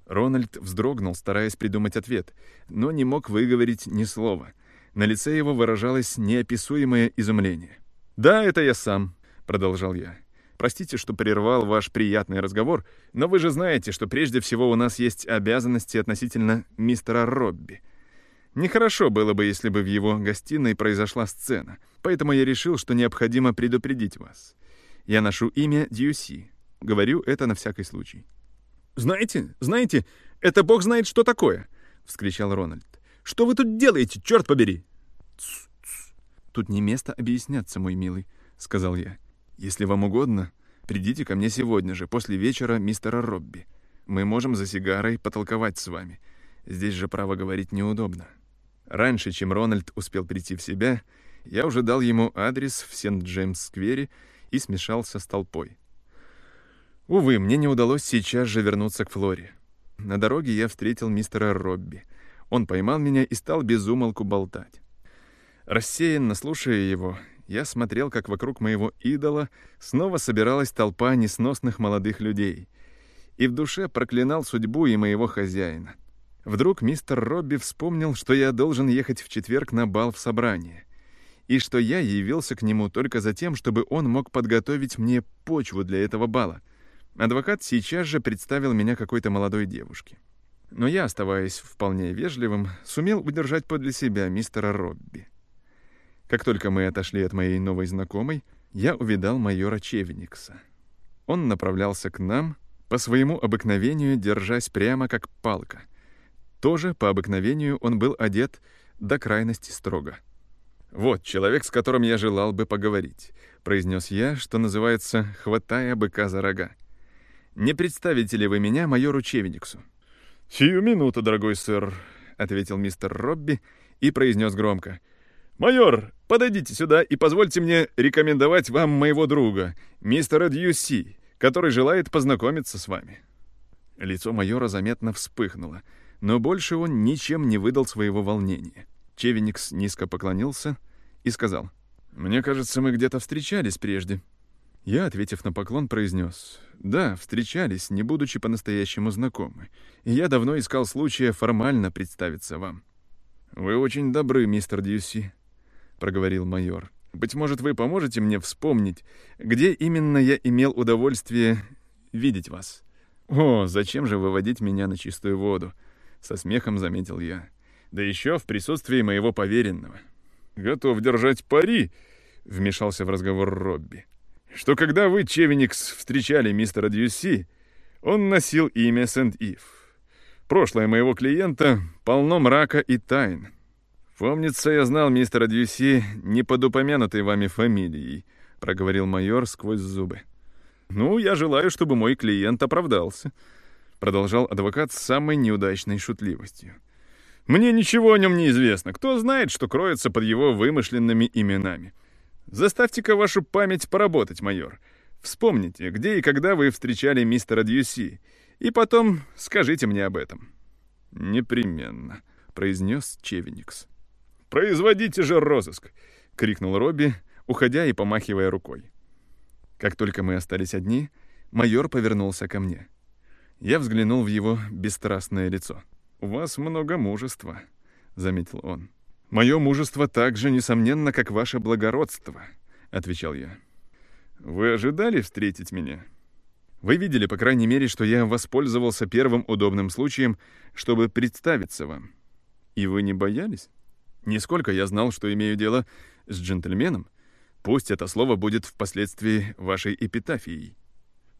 Рональд вздрогнул, стараясь придумать ответ, но не мог выговорить ни слова. На лице его выражалось неописуемое изумление. «Да, это я сам», — продолжал я. «Простите, что прервал ваш приятный разговор, но вы же знаете, что прежде всего у нас есть обязанности относительно мистера Робби. Нехорошо было бы, если бы в его гостиной произошла сцена, поэтому я решил, что необходимо предупредить вас. Я ношу имя Дьюси. Говорю это на всякий случай». «Знаете, знаете, это бог знает, что такое!» — вскричал Рональд. «Что вы тут делаете, черт побери?» «Тс, тс. Тут не место объясняться, мой милый», — сказал я. «Если вам угодно, придите ко мне сегодня же, после вечера мистера Робби. Мы можем за сигарой потолковать с вами. Здесь же право говорить неудобно». Раньше, чем Рональд успел прийти в себя, я уже дал ему адрес в Сент-Джеймс-сквере и смешался с толпой. Увы, мне не удалось сейчас же вернуться к Флоре. На дороге я встретил мистера Робби. Он поймал меня и стал безумолку болтать. Рассеянно слушая его, я смотрел, как вокруг моего идола снова собиралась толпа несносных молодых людей, и в душе проклинал судьбу и моего хозяина. Вдруг мистер Робби вспомнил, что я должен ехать в четверг на бал в собрание, и что я явился к нему только за тем, чтобы он мог подготовить мне почву для этого бала — Адвокат сейчас же представил меня какой-то молодой девушке. Но я, оставаясь вполне вежливым, сумел удержать подле себя мистера Робби. Как только мы отошли от моей новой знакомой, я увидал майора Чевникса. Он направлялся к нам, по своему обыкновению держась прямо как палка. Тоже по обыкновению он был одет до крайности строго. «Вот человек, с которым я желал бы поговорить», — произнес я, что называется, хватая быка за рога. «Не представите ли вы меня майору Чевениксу?» «Сию минуту, дорогой сэр», — ответил мистер Робби и произнес громко. «Майор, подойдите сюда и позвольте мне рекомендовать вам моего друга, мистера Дьюси, который желает познакомиться с вами». Лицо майора заметно вспыхнуло, но больше он ничем не выдал своего волнения. Чевеникс низко поклонился и сказал, «Мне кажется, мы где-то встречались прежде». Я, ответив на поклон, произнес, «Да, встречались, не будучи по-настоящему знакомы, и я давно искал случая формально представиться вам». «Вы очень добры, мистер Дьюси», — проговорил майор. «Быть может, вы поможете мне вспомнить, где именно я имел удовольствие видеть вас?» «О, зачем же выводить меня на чистую воду?» — со смехом заметил я да еще в присутствии моего поверенного. «Готов держать пари», — вмешался в разговор Робби, «что когда вы, Чевеникс, встречали мистера Дьюси, он носил имя Сент-Ив. Прошлое моего клиента полно мрака и тайн. Помнится, я знал мистера Дьюси не под упомянутой вами фамилией», — проговорил майор сквозь зубы. «Ну, я желаю, чтобы мой клиент оправдался», — продолжал адвокат с самой неудачной шутливостью. Мне ничего о нем не известно. Кто знает, что кроется под его вымышленными именами. Заставьте-ка вашу память поработать, майор. Вспомните, где и когда вы встречали мистера Дьюси, и потом скажите мне об этом». «Непременно», — произнес Чевеникс. «Производите же розыск!» — крикнул Робби, уходя и помахивая рукой. Как только мы остались одни, майор повернулся ко мне. Я взглянул в его бесстрастное лицо. «У вас много мужества», — заметил он. «Мое мужество так же, несомненно, как ваше благородство», — отвечал я. «Вы ожидали встретить меня?» «Вы видели, по крайней мере, что я воспользовался первым удобным случаем, чтобы представиться вам. И вы не боялись? Нисколько я знал, что имею дело с джентльменом. Пусть это слово будет впоследствии вашей эпитафией».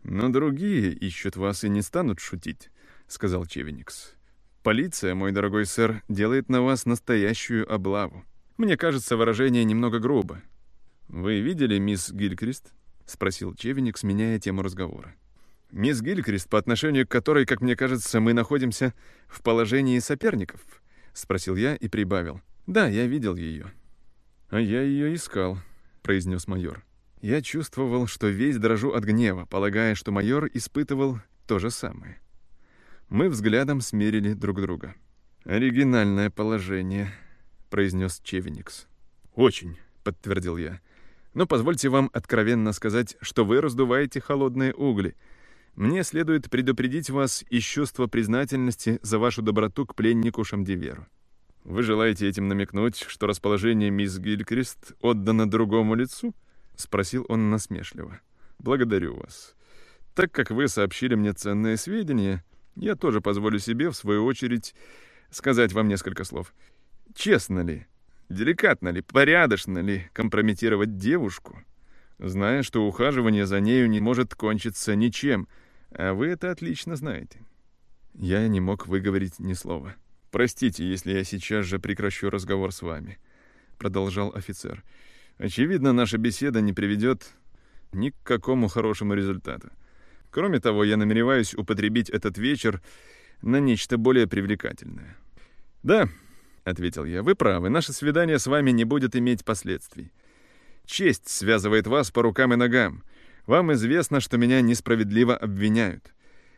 «Но другие ищут вас и не станут шутить», — сказал Чевеникс. Полиция, мой дорогой сэр, делает на вас настоящую облаву. Мне кажется, выражение немного грубо. Вы видели мисс Гилькрист? спросил Чевеник, сменяя тему разговора. Мисс Гилькрист, по отношению к которой, как мне кажется, мы находимся в положении соперников, спросил я и прибавил. Да, я видел ее. А я ее искал, произнес майор. Я чувствовал, что весь дрожу от гнева, полагая, что майор испытывал то же самое. Мы взглядом смерили друг друга. «Оригинальное положение», — произнес Чевеникс. «Очень», — подтвердил я. «Но позвольте вам откровенно сказать, что вы раздуваете холодные угли. Мне следует предупредить вас из чувства признательности за вашу доброту к пленнику Шамдиверу. Вы желаете этим намекнуть, что расположение мисс Гилькрист отдано другому лицу?» — спросил он насмешливо. «Благодарю вас. Так как вы сообщили мне ценные сведения, я тоже позволю себе, в свою очередь, сказать вам несколько слов. Честно ли, деликатно ли, порядочно ли компрометировать девушку, зная, что ухаживание за нею не может кончиться ничем, а вы это отлично знаете? Я не мог выговорить ни слова. «Простите, если я сейчас же прекращу разговор с вами», — продолжал офицер. «Очевидно, наша беседа не приведет ни к какому хорошему результату. Кроме того, я намереваюсь употребить этот вечер на нечто более привлекательное. «Да», — ответил я, — «вы правы, наше свидание с вами не будет иметь последствий. Честь связывает вас по рукам и ногам. Вам известно, что меня несправедливо обвиняют.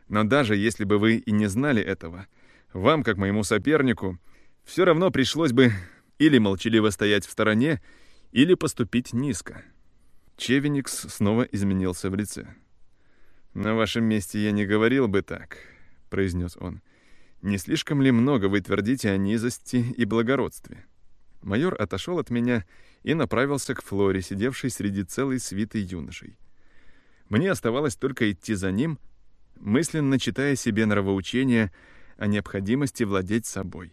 Но даже если бы вы и не знали этого, вам, как моему сопернику, все равно пришлось бы или молчаливо стоять в стороне, или поступить низко». Чевеникс снова изменился в лице. «На вашем месте я не говорил бы так», — произнес он. «Не слишком ли много вы твердите о низости и благородстве?» Майор отошел от меня и направился к Флоре, сидевшей среди целой свиты юношей. Мне оставалось только идти за ним, мысленно читая себе нравоучение о необходимости владеть собой.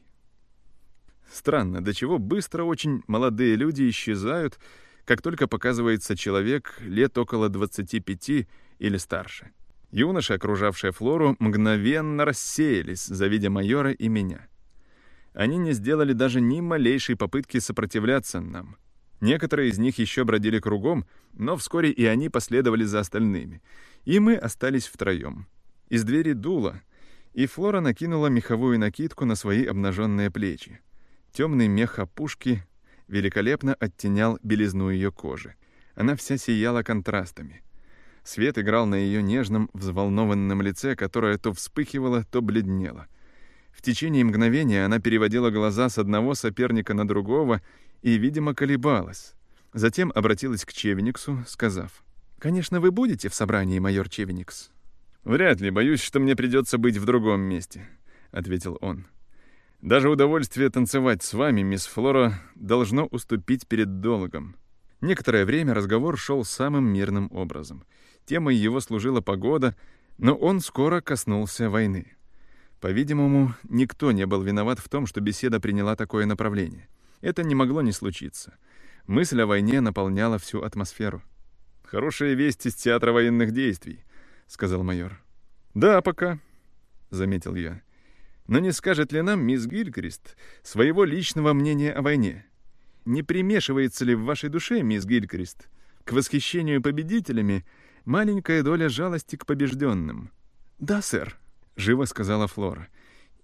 Странно, до чего быстро очень молодые люди исчезают, как только показывается человек лет около 25 или старше. Юноши, окружавшие Флору, мгновенно рассеялись, завидя майора и меня. Они не сделали даже ни малейшей попытки сопротивляться нам. Некоторые из них еще бродили кругом, но вскоре и они последовали за остальными, и мы остались втроем. Из двери дуло, и Флора накинула меховую накидку на свои обнаженные плечи. Темный мех опушки великолепно оттенял белизну ее кожи. Она вся сияла контрастами. Свет играл на ее нежном, взволнованном лице, которое то вспыхивало, то бледнело. В течение мгновения она переводила глаза с одного соперника на другого и, видимо, колебалась. Затем обратилась к Чевениксу, сказав, «Конечно, вы будете в собрании, майор Чевеникс?» «Вряд ли, боюсь, что мне придется быть в другом месте», — ответил он. «Даже удовольствие танцевать с вами, мисс Флора, должно уступить перед долгом». Некоторое время разговор шел самым мирным образом. Темой его служила погода, но он скоро коснулся войны. По-видимому, никто не был виноват в том, что беседа приняла такое направление. Это не могло не случиться. Мысль о войне наполняла всю атмосферу. «Хорошая весть из театра военных действий», — сказал майор. «Да, пока», — заметил я. «Но не скажет ли нам мисс Гилькрист своего личного мнения о войне? Не примешивается ли в вашей душе, мисс Гилькрист, к восхищению победителями маленькая доля жалости к побежденным?» «Да, сэр», — живо сказала Флора.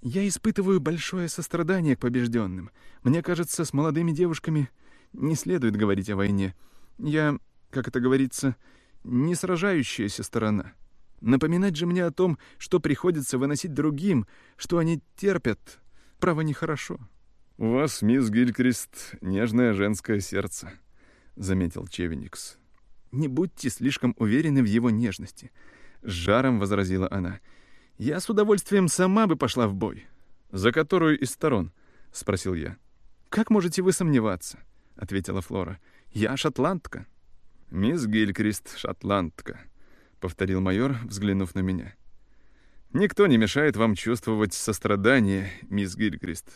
Я испытываю большое сострадание к побежденным. Мне кажется, с молодыми девушками не следует говорить о войне. Я, как это говорится, не сражающаяся сторона. Напоминать же мне о том, что приходится выносить другим, что они терпят, право нехорошо. «У вас, мисс Гилькрист, нежное женское сердце», — заметил Чевеникс. «Не будьте слишком уверены в его нежности», — с жаром возразила она. Я с удовольствием сама бы пошла в бой. За которую из сторон? спросил я. Как можете вы сомневаться? ответила Флора. Я шотландка. Мисс Гилькрист шотландка, повторил майор, взглянув на меня. Никто не мешает вам чувствовать сострадание, мисс Гилькрист.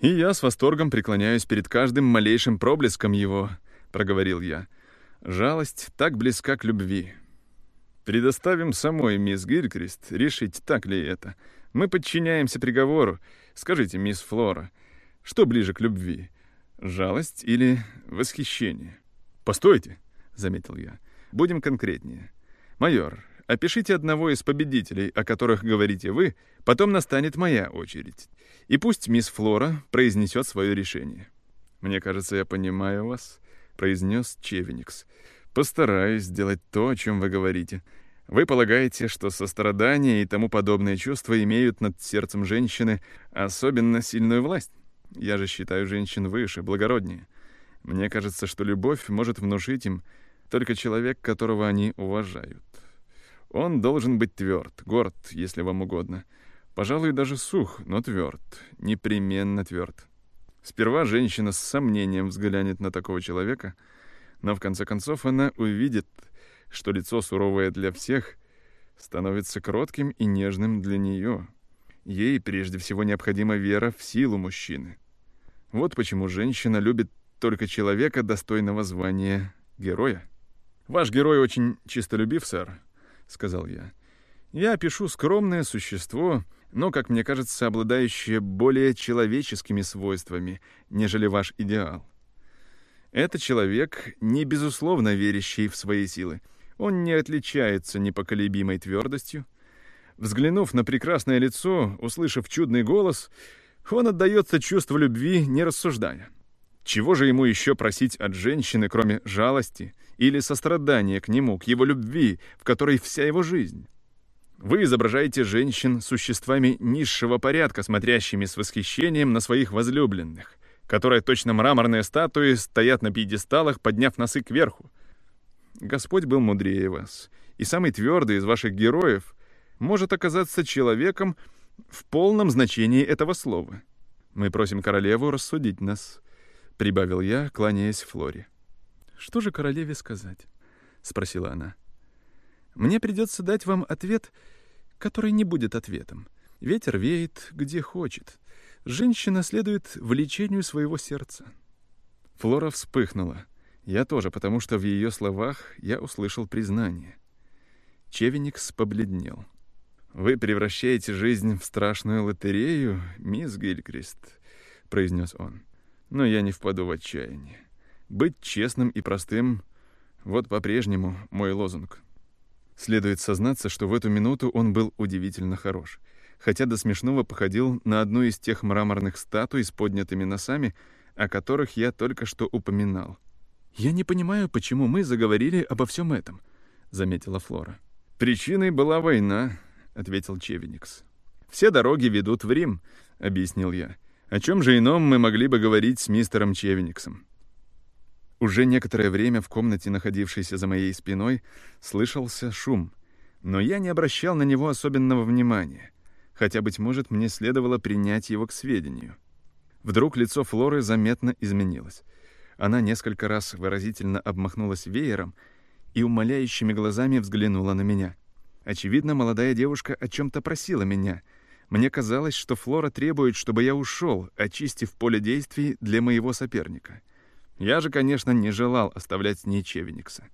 И я с восторгом преклоняюсь перед каждым малейшим проблеском его, проговорил я. Жалость так близка к любви. Предоставим самой мисс Гилькрист решить, так ли это. Мы подчиняемся приговору. Скажите, мисс Флора, что ближе к любви? Жалость или восхищение? Постойте, заметил я. Будем конкретнее. Майор, опишите одного из победителей, о которых говорите вы, потом настанет моя очередь. И пусть мисс Флора произнесет свое решение. Мне кажется, я понимаю вас, произнес Чевеникс. Постараюсь сделать то, о чем вы говорите. Вы полагаете, что сострадание и тому подобные чувства имеют над сердцем женщины особенно сильную власть? Я же считаю женщин выше, благороднее. Мне кажется, что любовь может внушить им только человек, которого они уважают. Он должен быть тверд, горд, если вам угодно. Пожалуй, даже сух, но тверд, непременно тверд. Сперва женщина с сомнением взглянет на такого человека — но в конце концов она увидит, что лицо суровое для всех становится кротким и нежным для нее. Ей прежде всего необходима вера в силу мужчины. Вот почему женщина любит только человека, достойного звания героя. «Ваш герой очень чистолюбив, сэр», — сказал я. «Я пишу скромное существо, но, как мне кажется, обладающее более человеческими свойствами, нежели ваш идеал. Это человек, не безусловно верящий в свои силы. Он не отличается непоколебимой твердостью. Взглянув на прекрасное лицо, услышав чудный голос, он отдается чувству любви, не рассуждая. Чего же ему еще просить от женщины, кроме жалости или сострадания к нему, к его любви, в которой вся его жизнь? Вы изображаете женщин существами низшего порядка, смотрящими с восхищением на своих возлюбленных которые точно мраморные статуи стоят на пьедесталах, подняв носы кверху. Господь был мудрее вас, и самый твердый из ваших героев может оказаться человеком в полном значении этого слова. Мы просим королеву рассудить нас, — прибавил я, кланяясь Флоре. «Что же королеве сказать?» — спросила она. «Мне придется дать вам ответ, который не будет ответом. Ветер веет, где хочет. Женщина следует влечению своего сердца. Флора вспыхнула. Я тоже, потому что в ее словах я услышал признание. Чевеникс побледнел. «Вы превращаете жизнь в страшную лотерею, мисс Гилькрист», — произнес он. «Но я не впаду в отчаяние. Быть честным и простым — вот по-прежнему мой лозунг. Следует сознаться, что в эту минуту он был удивительно хорош, хотя до смешного походил на одну из тех мраморных статуй с поднятыми носами, о которых я только что упоминал. «Я не понимаю, почему мы заговорили обо всем этом», — заметила Флора. «Причиной была война», — ответил Чевеникс. «Все дороги ведут в Рим», — объяснил я. «О чем же ином мы могли бы говорить с мистером Чевениксом?» Уже некоторое время в комнате, находившейся за моей спиной, слышался шум, но я не обращал на него особенного внимания, хотя, быть может, мне следовало принять его к сведению. Вдруг лицо Флоры заметно изменилось. Она несколько раз выразительно обмахнулась веером и умоляющими глазами взглянула на меня. Очевидно, молодая девушка о чем-то просила меня. Мне казалось, что Флора требует, чтобы я ушел, очистив поле действий для моего соперника. Я же, конечно, не желал оставлять с ней Чевеникса.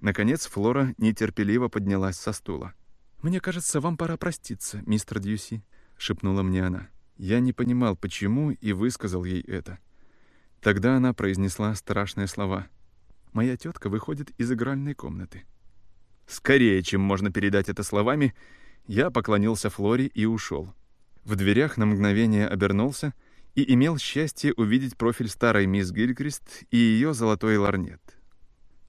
Наконец Флора нетерпеливо поднялась со стула. «Мне кажется, вам пора проститься, мистер Дьюси», — шепнула мне она. Я не понимал, почему, и высказал ей это. Тогда она произнесла страшные слова. «Моя тетка выходит из игральной комнаты». Скорее, чем можно передать это словами, я поклонился Флоре и ушел. В дверях на мгновение обернулся — и имел счастье увидеть профиль старой мисс Гилькрист и ее золотой ларнет.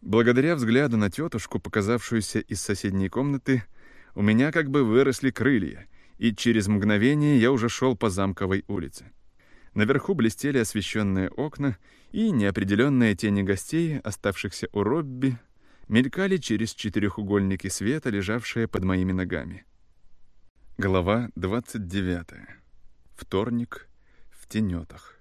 Благодаря взгляду на тетушку, показавшуюся из соседней комнаты, у меня как бы выросли крылья, и через мгновение я уже шел по замковой улице. Наверху блестели освещенные окна, и неопределенные тени гостей, оставшихся у Робби, мелькали через четырехугольники света, лежавшие под моими ногами. Глава 29. Вторник, в тенетах.